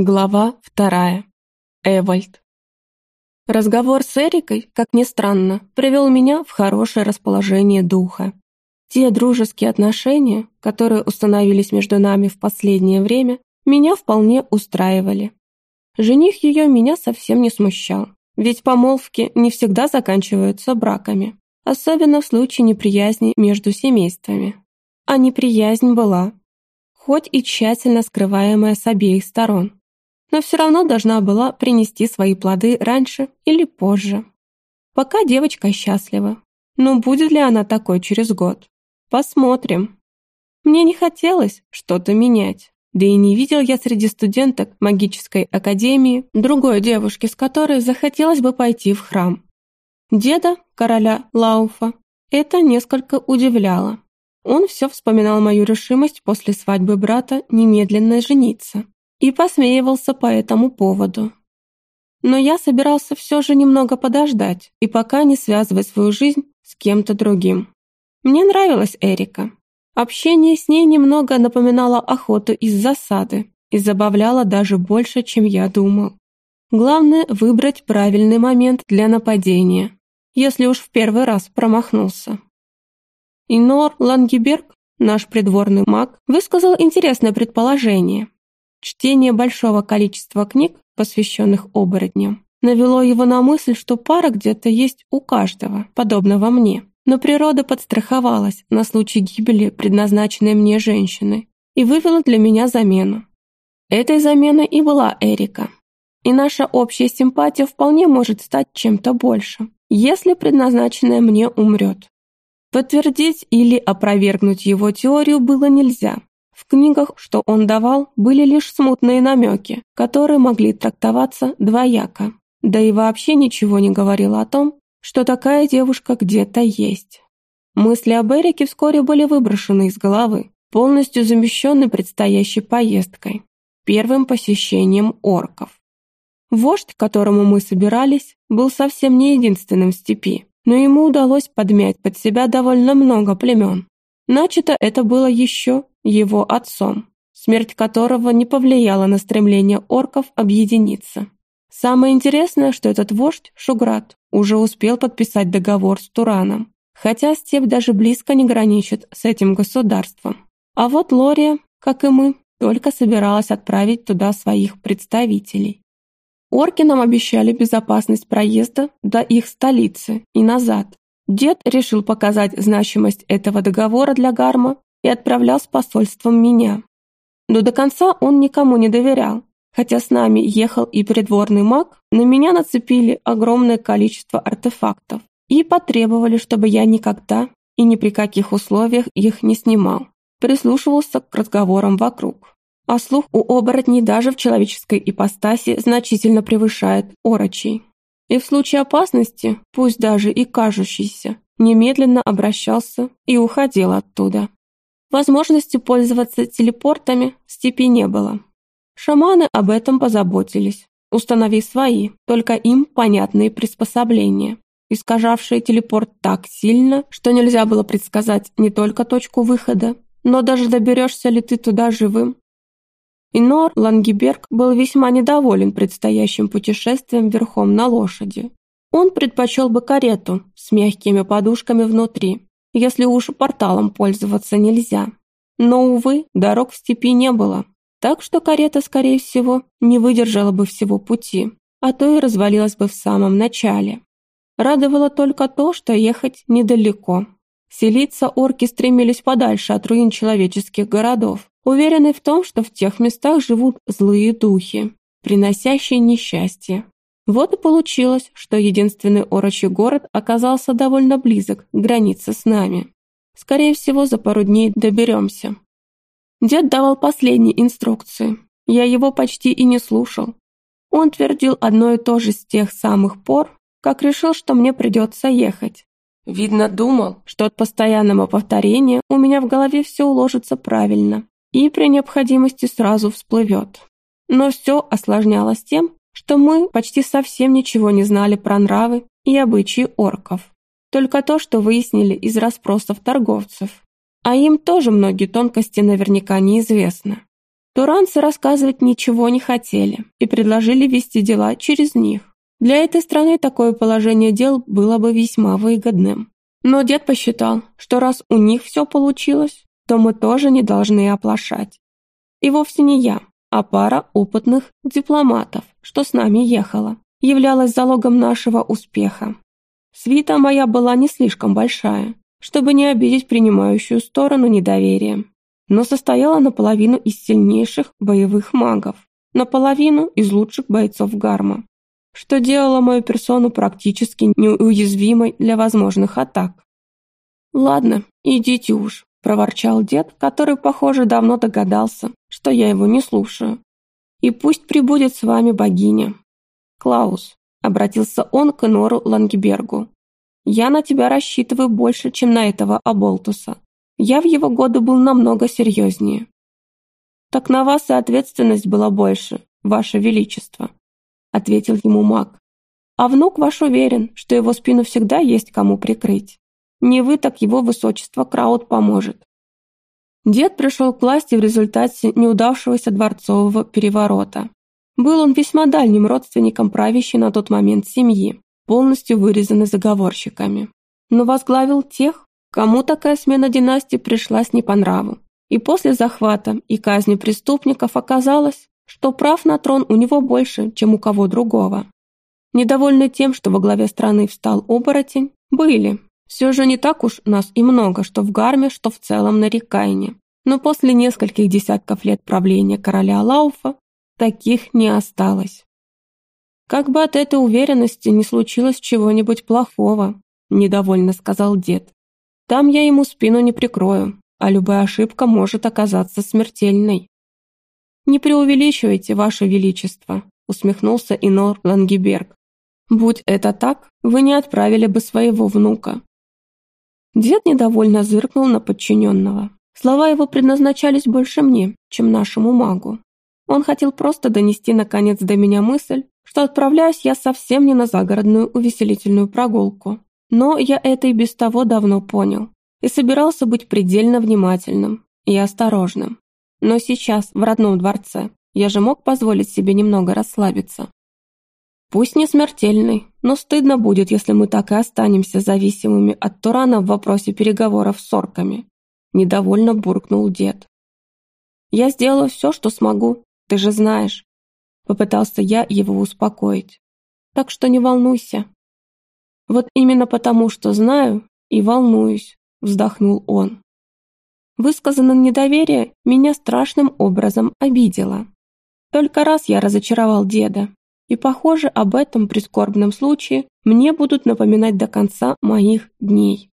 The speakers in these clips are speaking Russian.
Глава вторая. Эвальд. Разговор с Эрикой, как ни странно, привел меня в хорошее расположение духа. Те дружеские отношения, которые установились между нами в последнее время, меня вполне устраивали. Жених ее меня совсем не смущал, ведь помолвки не всегда заканчиваются браками, особенно в случае неприязни между семействами. А неприязнь была, хоть и тщательно скрываемая с обеих сторон но все равно должна была принести свои плоды раньше или позже. Пока девочка счастлива. Но будет ли она такой через год? Посмотрим. Мне не хотелось что-то менять. Да и не видел я среди студенток магической академии другой девушки, с которой захотелось бы пойти в храм. Деда, короля Лауфа, это несколько удивляло. Он все вспоминал мою решимость после свадьбы брата немедленно жениться и посмеивался по этому поводу. Но я собирался все же немного подождать и пока не связывать свою жизнь с кем-то другим. Мне нравилась Эрика. Общение с ней немного напоминало охоту из засады и забавляло даже больше, чем я думал. Главное – выбрать правильный момент для нападения, если уж в первый раз промахнулся. Инор Лангеберг, наш придворный маг, высказал интересное предположение – Чтение большого количества книг, посвященных оборотням, навело его на мысль, что пара где-то есть у каждого, подобного мне. Но природа подстраховалась на случай гибели предназначенной мне женщины и вывела для меня замену. Этой заменой и была Эрика. И наша общая симпатия вполне может стать чем-то большим, если предназначенная мне умрет. Подтвердить или опровергнуть его теорию было нельзя, в книгах, что он давал, были лишь смутные намеки, которые могли трактоваться двояко. Да и вообще ничего не говорило о том, что такая девушка где-то есть. Мысли об Эрике вскоре были выброшены из головы, полностью замещены предстоящей поездкой, первым посещением орков. Вождь, к которому мы собирались, был совсем не единственным в степи, но ему удалось подмять под себя довольно много племен. Начато это было еще его отцом, смерть которого не повлияла на стремление орков объединиться. Самое интересное, что этот вождь, Шуград, уже успел подписать договор с Тураном, хотя степь даже близко не граничит с этим государством. А вот Лория, как и мы, только собиралась отправить туда своих представителей. Орки нам обещали безопасность проезда до их столицы и назад, Дед решил показать значимость этого договора для Гарма и отправлял с посольством меня. Но до конца он никому не доверял. Хотя с нами ехал и придворный маг, на меня нацепили огромное количество артефактов и потребовали, чтобы я никогда и ни при каких условиях их не снимал. Прислушивался к разговорам вокруг. А слух у оборотней даже в человеческой ипостаси значительно превышает орочий и в случае опасности, пусть даже и кажущейся, немедленно обращался и уходил оттуда. Возможности пользоваться телепортами в степи не было. Шаманы об этом позаботились, установив свои, только им понятные приспособления, искажавшие телепорт так сильно, что нельзя было предсказать не только точку выхода, но даже доберешься ли ты туда живым, Инор Лангеберг был весьма недоволен предстоящим путешествием верхом на лошади. Он предпочел бы карету с мягкими подушками внутри, если уж порталом пользоваться нельзя. Но, увы, дорог в степи не было, так что карета, скорее всего, не выдержала бы всего пути, а то и развалилась бы в самом начале. Радовало только то, что ехать недалеко. Селиться орки стремились подальше от руин человеческих городов, уверенный в том, что в тех местах живут злые духи, приносящие несчастье. Вот и получилось, что единственный орочий город оказался довольно близок к границе с нами. Скорее всего, за пару дней доберемся. Дед давал последние инструкции. Я его почти и не слушал. Он твердил одно и то же с тех самых пор, как решил, что мне придется ехать. Видно, думал, что от постоянного повторения у меня в голове все уложится правильно и при необходимости сразу всплывет. Но все осложнялось тем, что мы почти совсем ничего не знали про нравы и обычаи орков. Только то, что выяснили из расспросов торговцев. А им тоже многие тонкости наверняка неизвестны. Туранцы рассказывать ничего не хотели и предложили вести дела через них. Для этой страны такое положение дел было бы весьма выгодным. Но дед посчитал, что раз у них все получилось, то мы тоже не должны оплошать. И вовсе не я, а пара опытных дипломатов, что с нами ехала, являлась залогом нашего успеха. Свита моя была не слишком большая, чтобы не обидеть принимающую сторону недоверием, но состояла наполовину из сильнейших боевых магов, наполовину из лучших бойцов Гарма что делало мою персону практически неуязвимой для возможных атак. «Ладно, идите уж», – проворчал дед, который, похоже, давно догадался, что я его не слушаю. «И пусть прибудет с вами богиня». «Клаус», – обратился он к Нору Лангебергу, – «я на тебя рассчитываю больше, чем на этого Аболтуса. Я в его годы был намного серьезнее». «Так на вас и ответственность была больше, ваше величество», — ответил ему маг. «А внук ваш уверен, что его спину всегда есть кому прикрыть. Не вы, так его высочество Краут поможет». Дед пришел к власти в результате неудавшегося дворцового переворота. Был он весьма дальним родственником правящей на тот момент семьи, полностью вырезанной заговорщиками. Но возглавил тех, кому такая смена династии пришлась не по нраву. И после захвата и казни преступников оказалось, что прав на трон у него больше, чем у кого другого. Недовольны тем, что во главе страны встал оборотень, были. Все же не так уж нас и много, что в Гарме, что в целом на Рикайне. Но после нескольких десятков лет правления короля Лауфа таких не осталось. Как бы от этой уверенности не случилось чего-нибудь плохого, недовольно сказал дед. Там я ему спину не прикрою, а любая ошибка может оказаться смертельной. «Не преувеличивайте, Ваше Величество», усмехнулся Инор Лангеберг. «Будь это так, вы не отправили бы своего внука». Дед недовольно зыркнул на подчиненного. Слова его предназначались больше мне, чем нашему магу. Он хотел просто донести наконец до меня мысль, что отправляюсь я совсем не на загородную увеселительную прогулку. Но я это и без того давно понял и собирался быть предельно внимательным и осторожным. Но сейчас, в родном дворце, я же мог позволить себе немного расслабиться. Пусть не смертельный, но стыдно будет, если мы так и останемся зависимыми от Турана в вопросе переговоров с орками. Недовольно буркнул дед. Я сделаю все, что смогу, ты же знаешь. Попытался я его успокоить. Так что не волнуйся. Вот именно потому, что знаю и волнуюсь, вздохнул он. Высказанное недоверие меня страшным образом обидело. Только раз я разочаровал деда, и, похоже, об этом прискорбном случае мне будут напоминать до конца моих дней.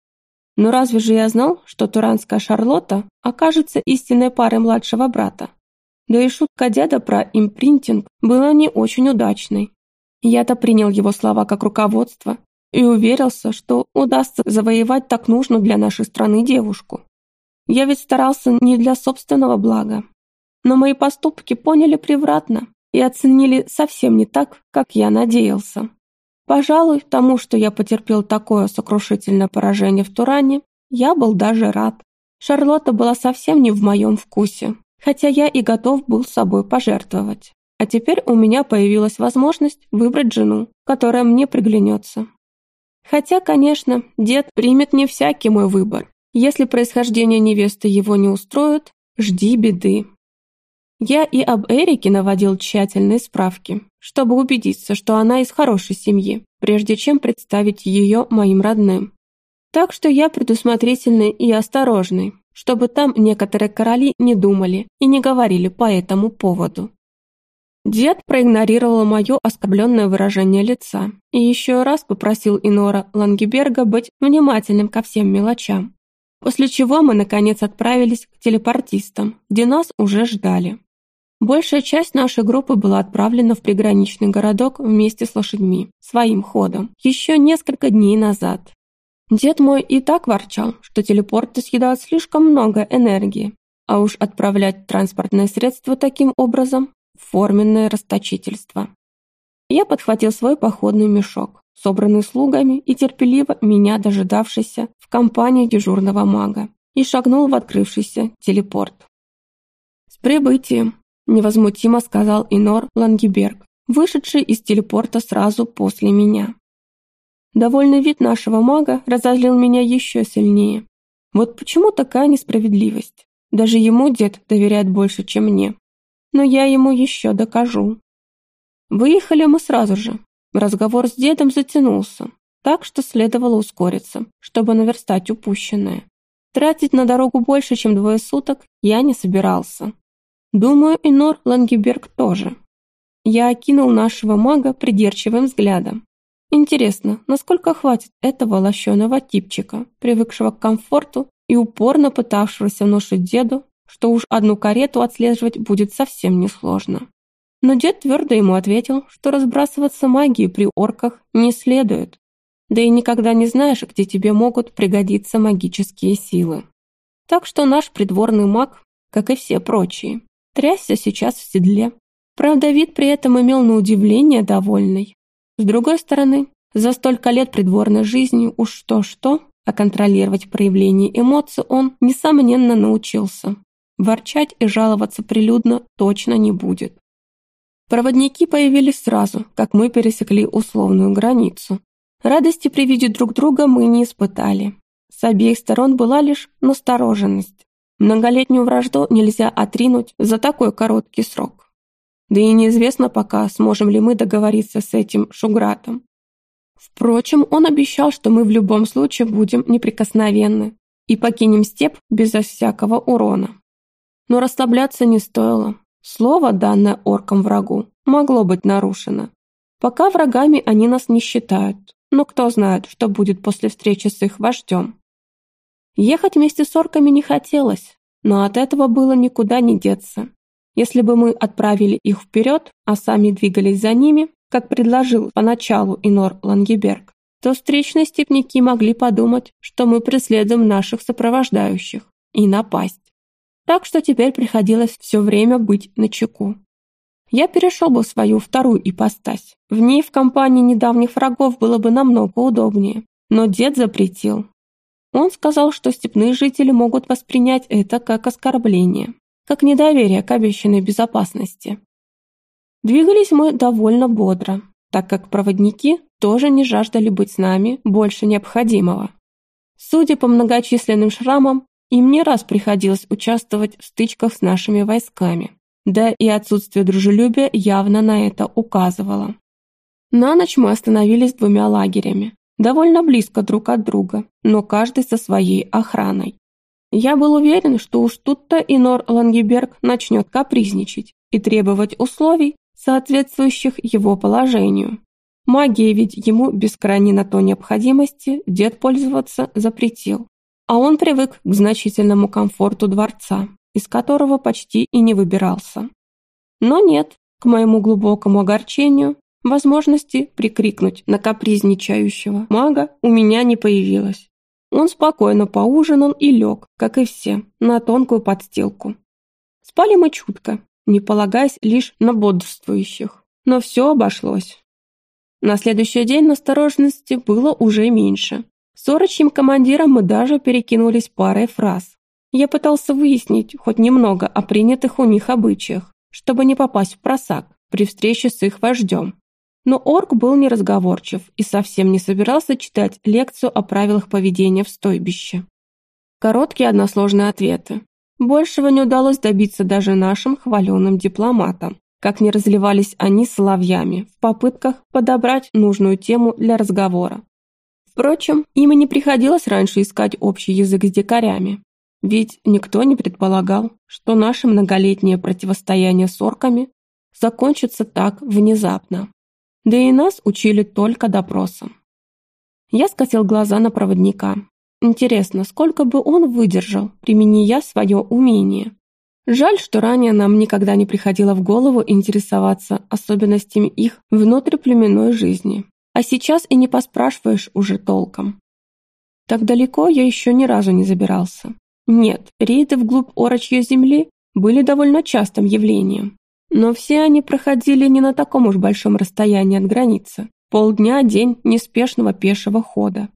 Но разве же я знал, что туранская Шарлотта окажется истинной парой младшего брата? Да и шутка деда про импринтинг была не очень удачной. Я-то принял его слова как руководство и уверился, что удастся завоевать так нужную для нашей страны девушку. Я ведь старался не для собственного блага. Но мои поступки поняли превратно и оценили совсем не так, как я надеялся. Пожалуй, тому, что я потерпел такое сокрушительное поражение в Туране, я был даже рад. Шарлотта была совсем не в моем вкусе, хотя я и готов был собой пожертвовать. А теперь у меня появилась возможность выбрать жену, которая мне приглянется. Хотя, конечно, дед примет не всякий мой выбор, если происхождение невесты его не устроит, жди беды. Я и об Эрике наводил тщательные справки, чтобы убедиться, что она из хорошей семьи, прежде чем представить ее моим родным. Так что я предусмотрительный и осторожный, чтобы там некоторые короли не думали и не говорили по этому поводу. Дед проигнорировал мое оскорбленное выражение лица и еще раз попросил Инора Лангеберга быть внимательным ко всем мелочам. После чего мы, наконец, отправились к телепортистам, где нас уже ждали. Большая часть нашей группы была отправлена в приграничный городок вместе с лошадьми, своим ходом, еще несколько дней назад. Дед мой и так ворчал, что телепорты съедают слишком много энергии, а уж отправлять транспортное средство таким образом – форменное расточительство. Я подхватил свой походный мешок, собранный слугами и терпеливо меня дожидавшийся в компании дежурного мага, и шагнул в открывшийся телепорт. «С прибытием!» Невозмутимо сказал Инор Лангеберг, вышедший из телепорта сразу после меня. Довольный вид нашего мага разозлил меня еще сильнее. Вот почему такая несправедливость? Даже ему дед доверяет больше, чем мне. Но я ему еще докажу. Выехали мы сразу же. Разговор с дедом затянулся, так что следовало ускориться, чтобы наверстать упущенное. Тратить на дорогу больше, чем двое суток, я не собирался. Думаю, и Нор Лангеберг тоже. Я окинул нашего мага придирчивым взглядом. Интересно, насколько хватит этого лощеного типчика, привыкшего к комфорту и упорно пытавшегося внушить деду, что уж одну карету отслеживать будет совсем несложно. Но дед твердо ему ответил, что разбрасываться магией при орках не следует, да и никогда не знаешь, где тебе могут пригодиться магические силы. Так что наш придворный маг, как и все прочие, трясся сейчас в седле. Правда, вид при этом имел на удивление довольный. С другой стороны, за столько лет придворной жизни уж что-что, а контролировать проявление эмоций он, несомненно, научился. Ворчать и жаловаться прилюдно точно не будет. Проводники появились сразу, как мы пересекли условную границу. Радости при виде друг друга мы не испытали. С обеих сторон была лишь настороженность. Многолетнюю вражду нельзя отринуть за такой короткий срок. Да и неизвестно пока, сможем ли мы договориться с этим Шугратом. Впрочем, он обещал, что мы в любом случае будем неприкосновенны и покинем степ безо всякого урона. Но расслабляться не стоило. Слово, данное оркам врагу, могло быть нарушено. Пока врагами они нас не считают, но кто знает, что будет после встречи с их вождем. Ехать вместе с орками не хотелось, но от этого было никуда не деться. Если бы мы отправили их вперед, а сами двигались за ними, как предложил поначалу Инор Лангеберг, то встречные степняки могли подумать, что мы преследуем наших сопровождающих, и напасть. Так что теперь приходилось все время быть начеку. Я перешел бы в свою вторую ипостась. В ней в компании недавних врагов было бы намного удобнее. Но дед запретил. Он сказал, что степные жители могут воспринять это как оскорбление как недоверие к обещанной безопасности. Двигались мы довольно бодро, так как проводники тоже не жаждали быть с нами больше необходимого. Судя по многочисленным шрамам, им не раз приходилось участвовать в стычках с нашими войсками, да и отсутствие дружелюбия явно на это указывало. На ночь мы остановились двумя лагерями, довольно близко друг от друга, но каждый со своей охраной. Я был уверен, что уж тут-то Инор Лангеберг начнет капризничать и требовать условий, соответствующих его положению. Магией ведь ему без крайней на то необходимости дед пользоваться запретил. А он привык к значительному комфорту дворца, из которого почти и не выбирался. Но нет, к моему глубокому огорчению, возможности прикрикнуть на капризничающего мага у меня не появилось. Он спокойно поужинал и лег, как и все, на тонкую подстилку. Спали мы чутко, не полагаясь лишь на бодрствующих, но все обошлось. На следующий день настороженности было уже меньше. С орочьим командиром мы даже перекинулись парой фраз. Я пытался выяснить хоть немного о принятых у них обычаях, чтобы не попасть в просак при встрече с их вождем. Но орк был неразговорчив и совсем не собирался читать лекцию о правилах поведения в стойбище. Короткие односложные ответы. Большего не удалось добиться даже нашим хваленым дипломатам, как не разливались они соловьями в попытках подобрать нужную тему для разговора. Впрочем, им и не приходилось раньше искать общий язык с дикарями, ведь никто не предполагал, что наше многолетнее противостояние с орками закончится так внезапно. Да и нас учили только допросам. Я скосил глаза на проводника. Интересно, сколько бы он выдержал, примени я свое умение. Жаль, что ранее нам никогда не приходило в голову интересоваться особенностями их внутриплеменной жизни. А сейчас и не поспрашиваешь уже толком. Так далеко я еще ни разу не забирался. Нет, рейды вглубь орочьей земли были довольно частым явлением. Но все они проходили не на таком уж большом расстоянии от границы. Полдня – день неспешного пешего хода.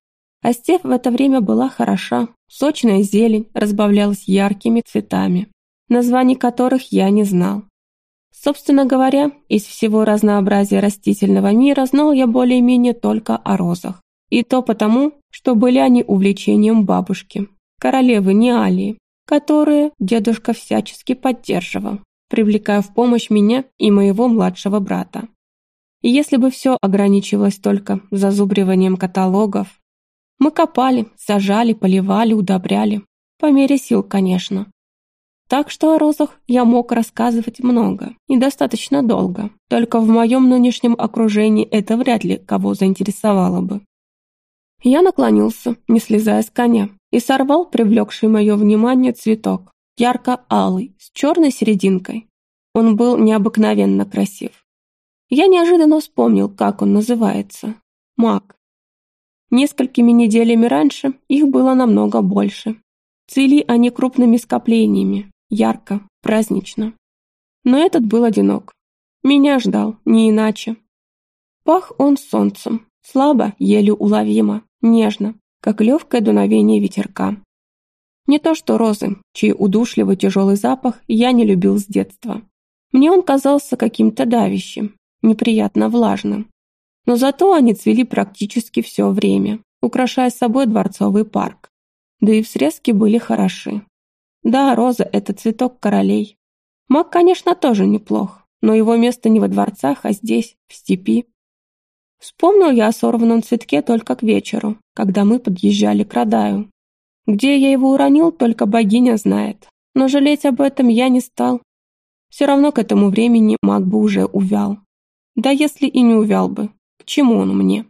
А степь в это время была хороша. Сочная зелень разбавлялась яркими цветами, названий которых я не знал. Собственно говоря, из всего разнообразия растительного мира знал я более-менее только о розах. И то потому, что были они увлечением бабушки, королевы Неалии, которые дедушка всячески поддерживал, привлекая в помощь меня и моего младшего брата. И если бы все ограничивалось только зазубриванием каталогов, мы копали, сажали, поливали, удобряли, по мере сил, конечно. Так что о розах я мог рассказывать много и достаточно долго, только в моем нынешнем окружении это вряд ли кого заинтересовало бы. Я наклонился, не слезая с коня, и сорвал привлекший мое внимание цветок, ярко-алый, с черной серединкой. Он был необыкновенно красив. Я неожиданно вспомнил, как он называется. Мак. Несколькими неделями раньше их было намного больше. Цвели они крупными скоплениями, ярко, празднично. Но этот был одинок. Меня ждал, не иначе. Пах он солнцем, слабо, еле уловимо, нежно, как легкое дуновение ветерка. Не то что розы, чей удушливый тяжелый запах я не любил с детства. Мне он казался каким-то давящим, неприятно влажным. Но зато они цвели практически все время, украшая собой дворцовый парк. Да и в срезке были хороши. Да, роза — это цветок королей. Маг, конечно, тоже неплох, но его место не во дворцах, а здесь, в степи. Вспомнил я о сорванном цветке только к вечеру, когда мы подъезжали к Радаю. Где я его уронил, только богиня знает. Но жалеть об этом я не стал. Все равно к этому времени маг бы уже увял. Да если и не увял бы, к чему он мне?